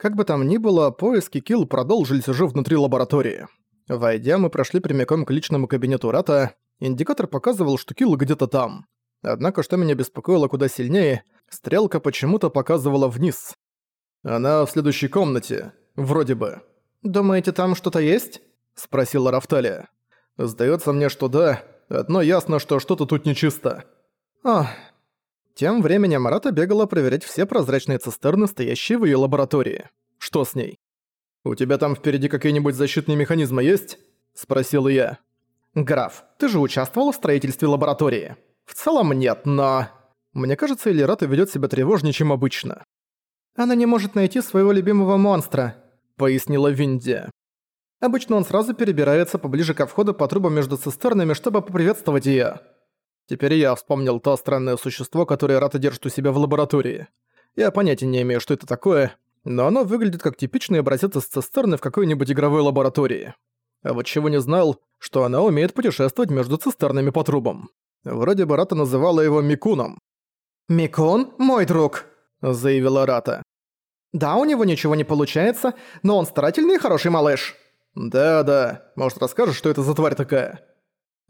Как бы там ни было, поиски Килл продолжились уже внутри лаборатории. Войдя, мы прошли прямиком к личному кабинету Рата. Индикатор показывал, что Килл где-то там. Однако, что меня беспокоило куда сильнее, стрелка почему-то показывала вниз. «Она в следующей комнате. Вроде бы». «Думаете, там что-то есть?» – спросила Рафталия. «Сдаётся мне, что да. Одно ясно, что что-то тут нечисто». «Ах, тем временем Марата бегала проверять все прозрачные цистерны, стоящие в её лаборатории. Что с ней? «У тебя там впереди какие-нибудь защитные механизмы есть?» – спросил я. «Граф, ты же участвовал в строительстве лаборатории?» «В целом нет, но...» Мне кажется, Элирата ведёт себя тревожнее, чем обычно. «Она не может найти своего любимого монстра», – пояснила Винди. Обычно он сразу перебирается поближе ко входу по трубам между цистернами, чтобы поприветствовать её. Теперь я вспомнил то странное существо, которое Рата держит у себя в лаборатории. Я понятия не имею, что это такое, но оно выглядит как типичный образец из цистерны в какой-нибудь игровой лаборатории. А вот чего не знал, что она умеет путешествовать между цистернами по трубам. Вроде бы Рата называла его Микуном. «Микун – мой друг», – заявила Рата. «Да, у него ничего не получается, но он старательный и хороший малыш». «Да-да, может расскажешь, что это за тварь такая?»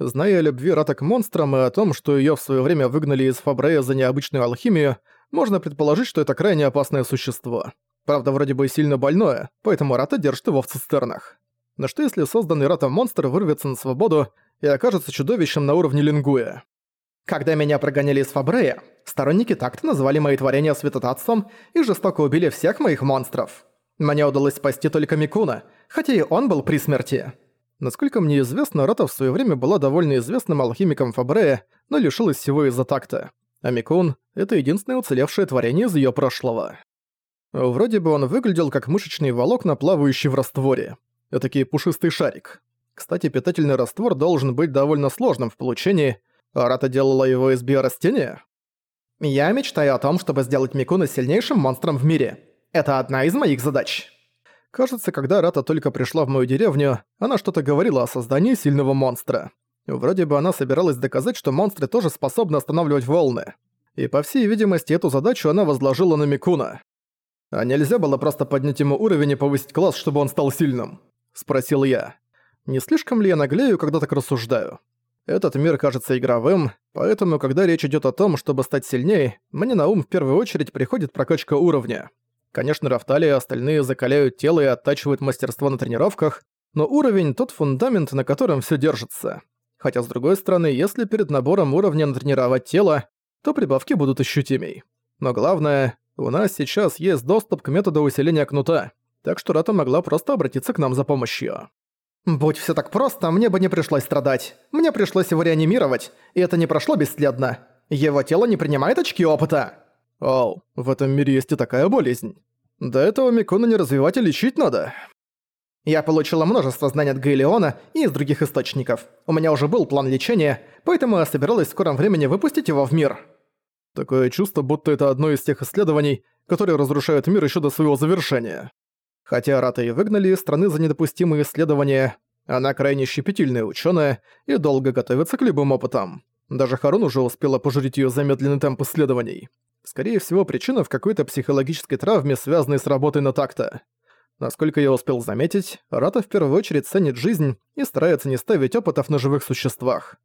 Зная о любви Рата к монстрам и о том, что её в своё время выгнали из Фабрея за необычную алхимию, можно предположить, что это крайне опасное существо. Правда, вроде бы сильно больное, поэтому Рата держит его в цистернах. Но что если созданный Ратом монстр вырвется на свободу и окажется чудовищем на уровне лингуя? Когда меня прогоняли из Фабрея, сторонники такта назвали мои творения святотатством и жестоко убили всех моих монстров. Мне удалось спасти только Микуна, хотя и он был при смерти. Насколько мне известно, Рата в своё время была довольно известным алхимиком Фабрея, но лишилась всего из-за такта. А Микун — это единственное уцелевшее творение из её прошлого. Вроде бы он выглядел как мышечный волокна, плавающий в растворе. Этакий пушистый шарик. Кстати, питательный раствор должен быть довольно сложным в получении, а Рата делала его из биорастения? Я мечтаю о том, чтобы сделать Микуна сильнейшим монстром в мире. Это одна из моих задач. Кажется, когда Рата только пришла в мою деревню, она что-то говорила о создании сильного монстра. Вроде бы она собиралась доказать, что монстры тоже способны останавливать волны. И по всей видимости, эту задачу она возложила на Микуна. «А нельзя было просто поднять ему уровень и повысить класс, чтобы он стал сильным?» – спросил я. «Не слишком ли я наглею, когда так рассуждаю? Этот мир кажется игровым, поэтому, когда речь идет о том, чтобы стать сильнее, мне на ум в первую очередь приходит прокачка уровня. Конечно, Рафтали и остальные закаляют тело и оттачивают мастерство на тренировках, но уровень – тот фундамент, на котором все держится. Хотя, с другой стороны, если перед набором уровня натренировать тело, то прибавки будут ощутимей. Но главное, у нас сейчас есть доступ к методу усиления кнута, так что Рата могла просто обратиться к нам за помощью. «Будь все так просто, мне бы не пришлось страдать. Мне пришлось его реанимировать, и это не прошло бесследно. Его тело не принимает очки опыта». Оу, в этом мире есть и такая болезнь. До этого Микуна не развивать и лечить надо. Я получила множество знаний от Гайлеона и из других источников. У меня уже был план лечения, поэтому я собиралась в скором времени выпустить его в мир. Такое чувство, будто это одно из тех исследований, которые разрушают мир еще до своего завершения. Хотя Рата и выгнали из страны за недопустимые исследования, она крайне щепетильная ученая и долго готовится к любым опытам. Даже Харун уже успела пожурить ее замедленный темп исследований. Скорее всего, причина в какой-то психологической травме, связанной с работой на такта. Насколько я успел заметить, Рата в первую очередь ценит жизнь и старается не ставить опытов на живых существах.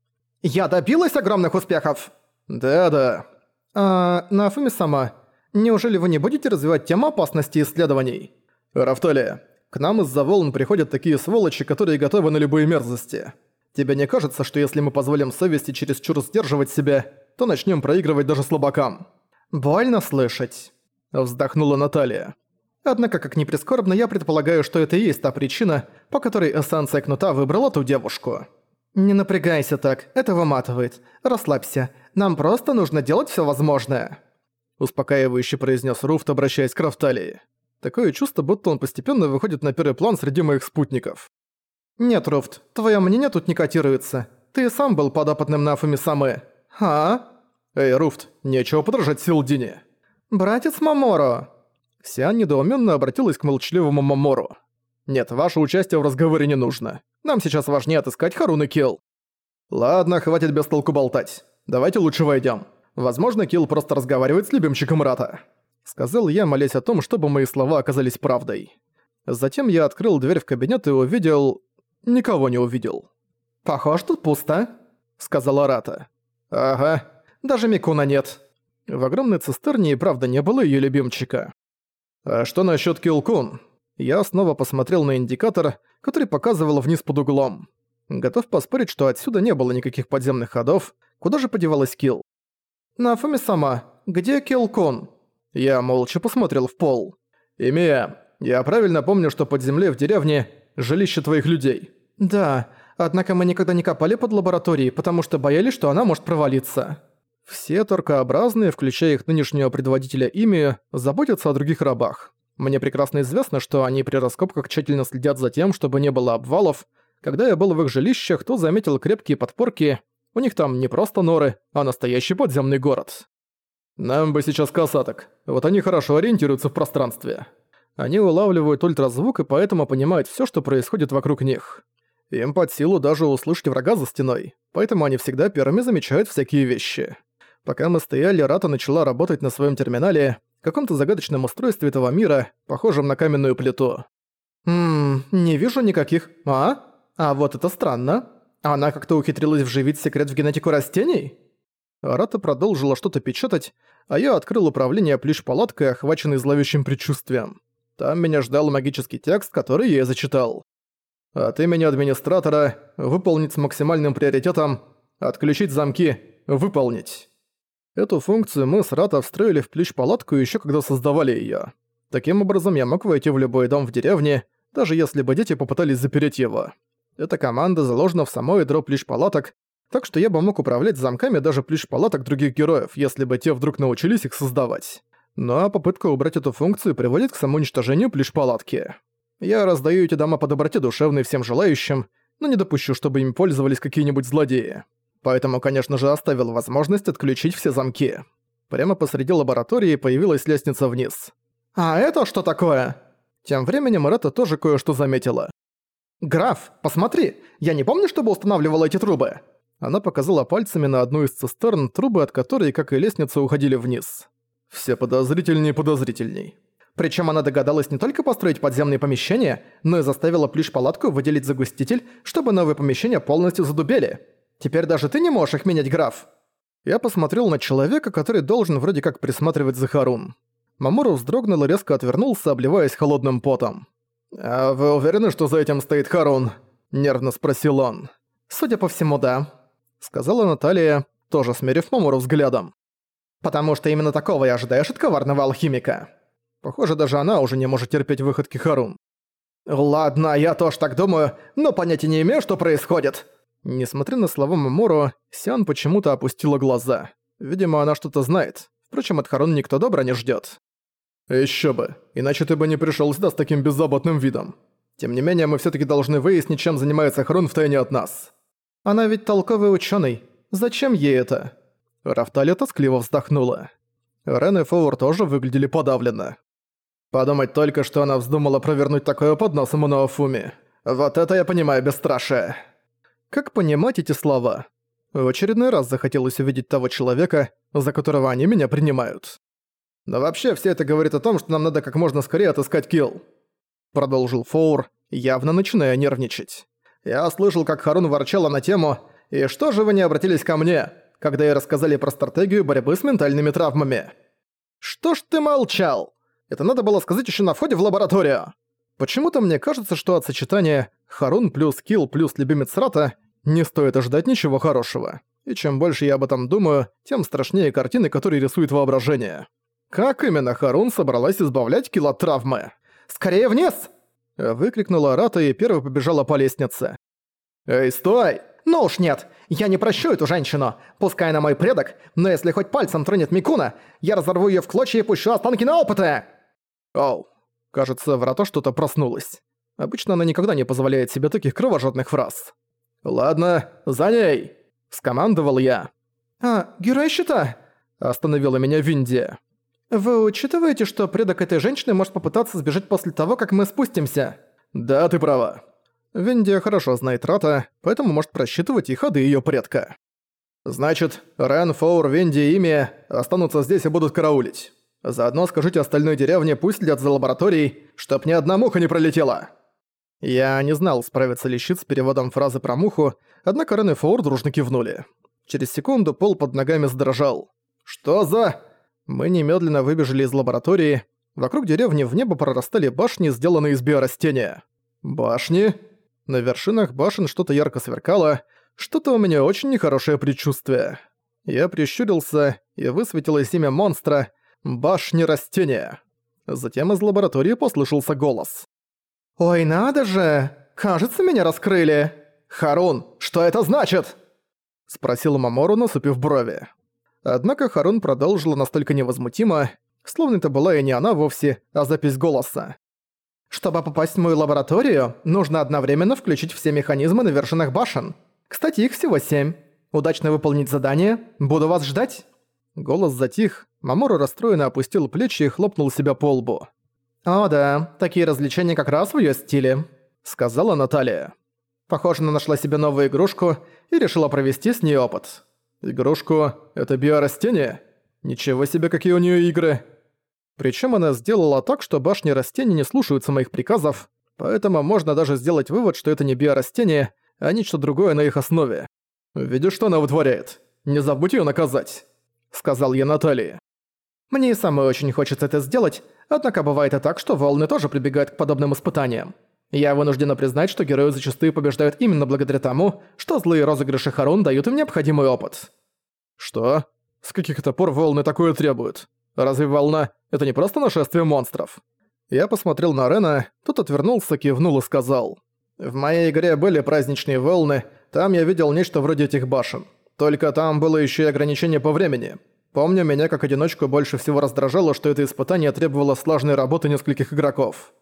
«Я добилась огромных успехов!» «Да-да». «А, Нафуми сама, неужели вы не будете развивать тему опасности исследований?» «Рафталия, к нам из-за волн приходят такие сволочи, которые готовы на любые мерзости. Тебе не кажется, что если мы позволим совести чересчур сдерживать себя, то начнем проигрывать даже слабакам?» «Больно слышать», — вздохнула Наталья. «Однако, как ни прискорбно, я предполагаю, что это и есть та причина, по которой эссенция кнута выбрала ту девушку». «Не напрягайся так, это выматывает. Расслабься. Нам просто нужно делать все возможное», — успокаивающе произнес Руфт, обращаясь к Рафталии. Такое чувство, будто он постепенно выходит на первый план среди моих спутников. «Нет, Руфт, твое мнение тут не котируется. Ты сам был подопытным на Афуми Самы. А?» «Эй, Руфт, нечего подражать Силдине!» «Братец Маморо!» Сиан недоуменно обратилась к молчаливому Мамору. «Нет, ваше участие в разговоре не нужно. Нам сейчас важнее отыскать Харуны Килл». «Ладно, хватит без толку болтать. Давайте лучше войдем. Возможно, Килл просто разговаривает с любимчиком Рата». сказал я, молясь о том, чтобы мои слова оказались правдой. Затем я открыл дверь в кабинет и увидел... Никого не увидел. «Похоже, тут пусто», — сказала Рата. «Ага, даже Микуна нет». В огромной цистерне и правда не было её любимчика. «А что насчёт Килкун?» Я снова посмотрел на индикатор, который показывал вниз под углом. Готов поспорить, что отсюда не было никаких подземных ходов. Куда же подевалась Килл? «Нафуми сама, где Килкун?» Я молча посмотрел в пол. «Имея, я правильно помню, что под землей в деревне жилище твоих людей?» «Да, однако мы никогда не копали под лабораторией, потому что боялись, что она может провалиться». Все торкообразные, включая их нынешнего предводителя ими, заботятся о других рабах. Мне прекрасно известно, что они при раскопках тщательно следят за тем, чтобы не было обвалов. Когда я был в их жилищах, то заметил крепкие подпорки. У них там не просто норы, а настоящий подземный город. Нам бы сейчас касаток. Вот они хорошо ориентируются в пространстве. Они улавливают ультразвук и поэтому понимают всё, что происходит вокруг них. Им под силу даже услышать врага за стеной, поэтому они всегда первыми замечают всякие вещи. Пока мы стояли, Рата начала работать на своем терминале, каком-то загадочном устройстве этого мира, похожем на каменную плиту. «Ммм, не вижу никаких... А? А вот это странно. Она как-то ухитрилась вживить секрет в генетику растений?» Рата продолжила что-то печатать, а я открыл управление плющ-палаткой, охваченный зловещим предчувствием. Там меня ждал магический текст, который я зачитал. От имени администратора выполнить с максимальным приоритетом, отключить замки, выполнить. Эту функцию мы с Рата встроили в плющ-палатку еще когда создавали её. Таким образом, я мог войти в любой дом в деревне, даже если бы дети попытались запереть его. Эта команда заложена в самой ядро плющ-палаток, так что я бы мог управлять замками даже плющ-палаток других героев, если бы те вдруг научились их создавать. А попытка убрать эту функцию приводит к самоуничтожению плющ-палатки. Я раздаю эти дома по доброте душевной всем желающим, но не допущу, чтобы им пользовались какие-нибудь злодеи. Поэтому, конечно же, оставил возможность отключить все замки. Прямо посреди лаборатории появилась лестница вниз. «А это что такое?» Тем временем Рата тоже кое-что заметила. «Граф, посмотри! Я не помню, чтобы устанавливала эти трубы!» Она показала пальцами на одну из цистерн, трубы от которой, как и лестница, уходили вниз. Все подозрительней и подозрительней. Причем она догадалась не только построить подземные помещения, но и заставила плющ-палатку выделить загуститель, чтобы новые помещения полностью задубели. Теперь даже ты не можешь их менять, граф!» Я посмотрел на человека, который должен вроде как присматривать за Харун. Мамору вздрогнул и резко отвернулся, обливаясь холодным потом. «А вы уверены, что за этим стоит Харун?» – нервно спросил он. «Судя по всему, да», – сказала Наталья, тоже смерив Мамору взглядом. «Потому что именно такого и ожидаешь от коварного алхимика». Похоже, даже она уже не может терпеть выходки Харун. «Ладно, я тоже так думаю, но понятия не имею, что происходит. Несмотря на слова Мамору, Сиан почему-то опустила глаза. Видимо, она что-то знает. Впрочем, от Харун никто добра не ждёт. «Ещё бы, иначе ты бы не пришёл сюда с таким беззаботным видом. Тем не менее, мы всё-таки должны выяснить, чем занимается Харун втайне от нас». «Она ведь толковый учёный. Зачем ей это?» Рафталия тоскливо вздохнула. Рен и Фоур тоже выглядели подавленно. Подумать только, что она вздумала провернуть такое под носом у Наофуми. Вот это я понимаю бесстрашие. Как понимать эти слова? В очередной раз захотелось увидеть того человека, за которого они меня принимают. Но вообще все это говорит о том, что нам надо как можно скорее отыскать Килл. Продолжил Фоур, явно начиная нервничать. Я слышал, как Харун ворчала на тему «И что же вы не обратились ко мне?» Когда ей рассказали про стратегию борьбы с ментальными травмами. «Что ж ты молчал? Это надо было сказать еще на входе в лабораторию!» Почему-то мне кажется, что от сочетания Харун плюс Килл плюс любимец Рата не стоит ожидать ничего хорошего. И чем больше я об этом думаю, тем страшнее картины, которые рисует воображение. Как именно Харун собралась избавлять Килл от травмы? «Скорее вниз!» Выкрикнула Рата и первой побежала по лестнице. «Эй, стой!» «Ну уж нет, я не прощу эту женщину. Пускай она мой предок, но если хоть пальцем тронет Микуна, я разорву её в клочья и пущу останки на опыты!» Оу, кажется, в Рато что-то проснулось. Обычно она никогда не позволяет себе таких кровожадных фраз. «Ладно, за ней!» – скомандовал я. «А, герой щита?» – остановила меня Винди. «Вы учитываете, что предок этой женщины может попытаться сбежать после того, как мы спустимся?» «Да, ты права. Винди хорошо знает Рата, поэтому может просчитывать и ходы её предка. Значит, Рен, Фоур, Винди и Ими останутся здесь и будут караулить. Заодно скажите остальной деревне, пусть следят за лабораторией, чтоб ни одна муха не пролетела». Я не знал, справится ли щит с переводом фразы про муху, однако Рен и Фаур дружно кивнули. Через секунду пол под ногами задрожал. «Что за...» Мы немедленно выбежали из лаборатории. Вокруг деревни в небо прорастали башни, сделанные из биорастения. «Башни?» На вершинах башен что-то ярко сверкало, что-то у меня очень нехорошее предчувствие. Я прищурился, и высветилось имя монстра «Башни растения». Затем из лаборатории послышался голос. «Ой, надо же! Кажется, меня раскрыли!» «Харун, что это значит?» Спросил Мамору, насупив брови. Однако Харун продолжила настолько невозмутимо, словно это была и не она вовсе, а запись голоса. «Чтобы попасть в мою лабораторию, нужно одновременно включить все механизмы на вершинах башен. Кстати, их всего семь. Удачно выполнить задание. Буду вас ждать». Голос затих, Мамору расстроенно опустил плечи и хлопнул себя по лбу. «О да, такие развлечения как раз в её стиле», — сказала Наталья. Похоже, она нашла себе новую игрушку и решила провести с ней опыт. «Игрушку — это биорастение? Ничего себе, какие у нее игры!» Причем она сделала так, что башни растений не слушаются моих приказов, поэтому можно даже сделать вывод, что это не биорастение, а нечто другое на их основе. «Видишь, что она вытворяет? Не забудь ее наказать!» — сказал я Наталье. «Мне и самой очень хочется это сделать, однако бывает и так, что волны тоже прибегают к подобным испытаниям. Я вынуждена признать, что герои зачастую побеждают именно благодаря тому, что злые розыгрыши Харун дают им необходимый опыт». «Что? С каких это пор волны такое требуют? Разве волна — это не просто нашествие монстров?» Я посмотрел на Рена, тот отвернулся, кивнул и сказал. «В моей игре были праздничные волны, там я видел нечто вроде этих башен. Только там было еще и ограничение по времени. Помню, меня как одиночку больше всего раздражало, что это испытание требовало слаженной работы нескольких игроков.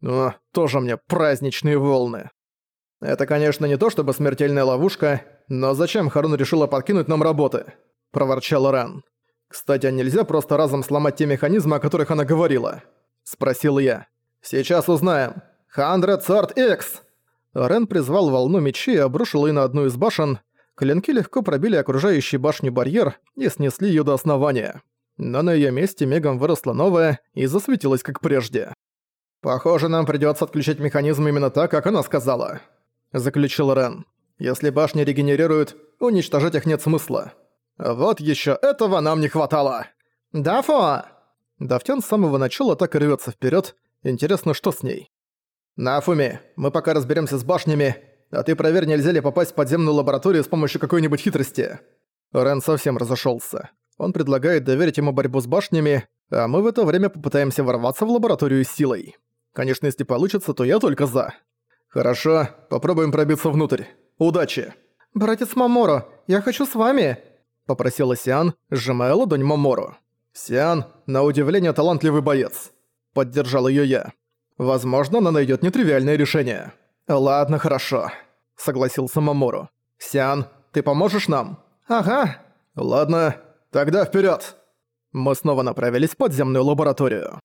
Но тоже мне праздничные волны. Это, конечно, не то чтобы смертельная ловушка, но зачем Харун решила подкинуть нам работы? Проворчал Рен. Кстати, а нельзя просто разом сломать те механизмы, о которых она говорила? Спросил я. Сейчас узнаем. Хандред Сорт Икс! Рен призвал волну мечи и обрушил ее на одну из башен. Клинки легко пробили окружающий башню барьер и снесли ее до основания. Но на ее месте мегом выросла новая и засветилась как прежде. «Похоже, нам придется отключить механизм именно так, как она сказала», — заключил Рен. «Если башни регенерируют, уничтожать их нет смысла. Вот еще этого нам не хватало!» «Дафо!» Дафтян с самого начала так и рвется вперед. Интересно, что с ней? «Нафуми, мы пока разберемся с башнями, а ты проверь, нельзя ли попасть в подземную лабораторию с помощью какой-нибудь хитрости». Рен совсем разошелся. Он предлагает доверить ему борьбу с башнями, а мы в это время попытаемся ворваться в лабораторию силой. Конечно, если получится, то я только за. Хорошо, попробуем пробиться внутрь. Удачи. «Братец Маморо, я хочу с вами!» Попросила Сиан, сжимая ладонь Маморо. «Сиан, на удивление, талантливый боец». Поддержал её я. Возможно, она найдет нетривиальное решение. Ладно, хорошо, согласился Мамору. Сиан, ты поможешь нам? Ага. Ладно, тогда вперед. Мы снова направились в подземную лабораторию.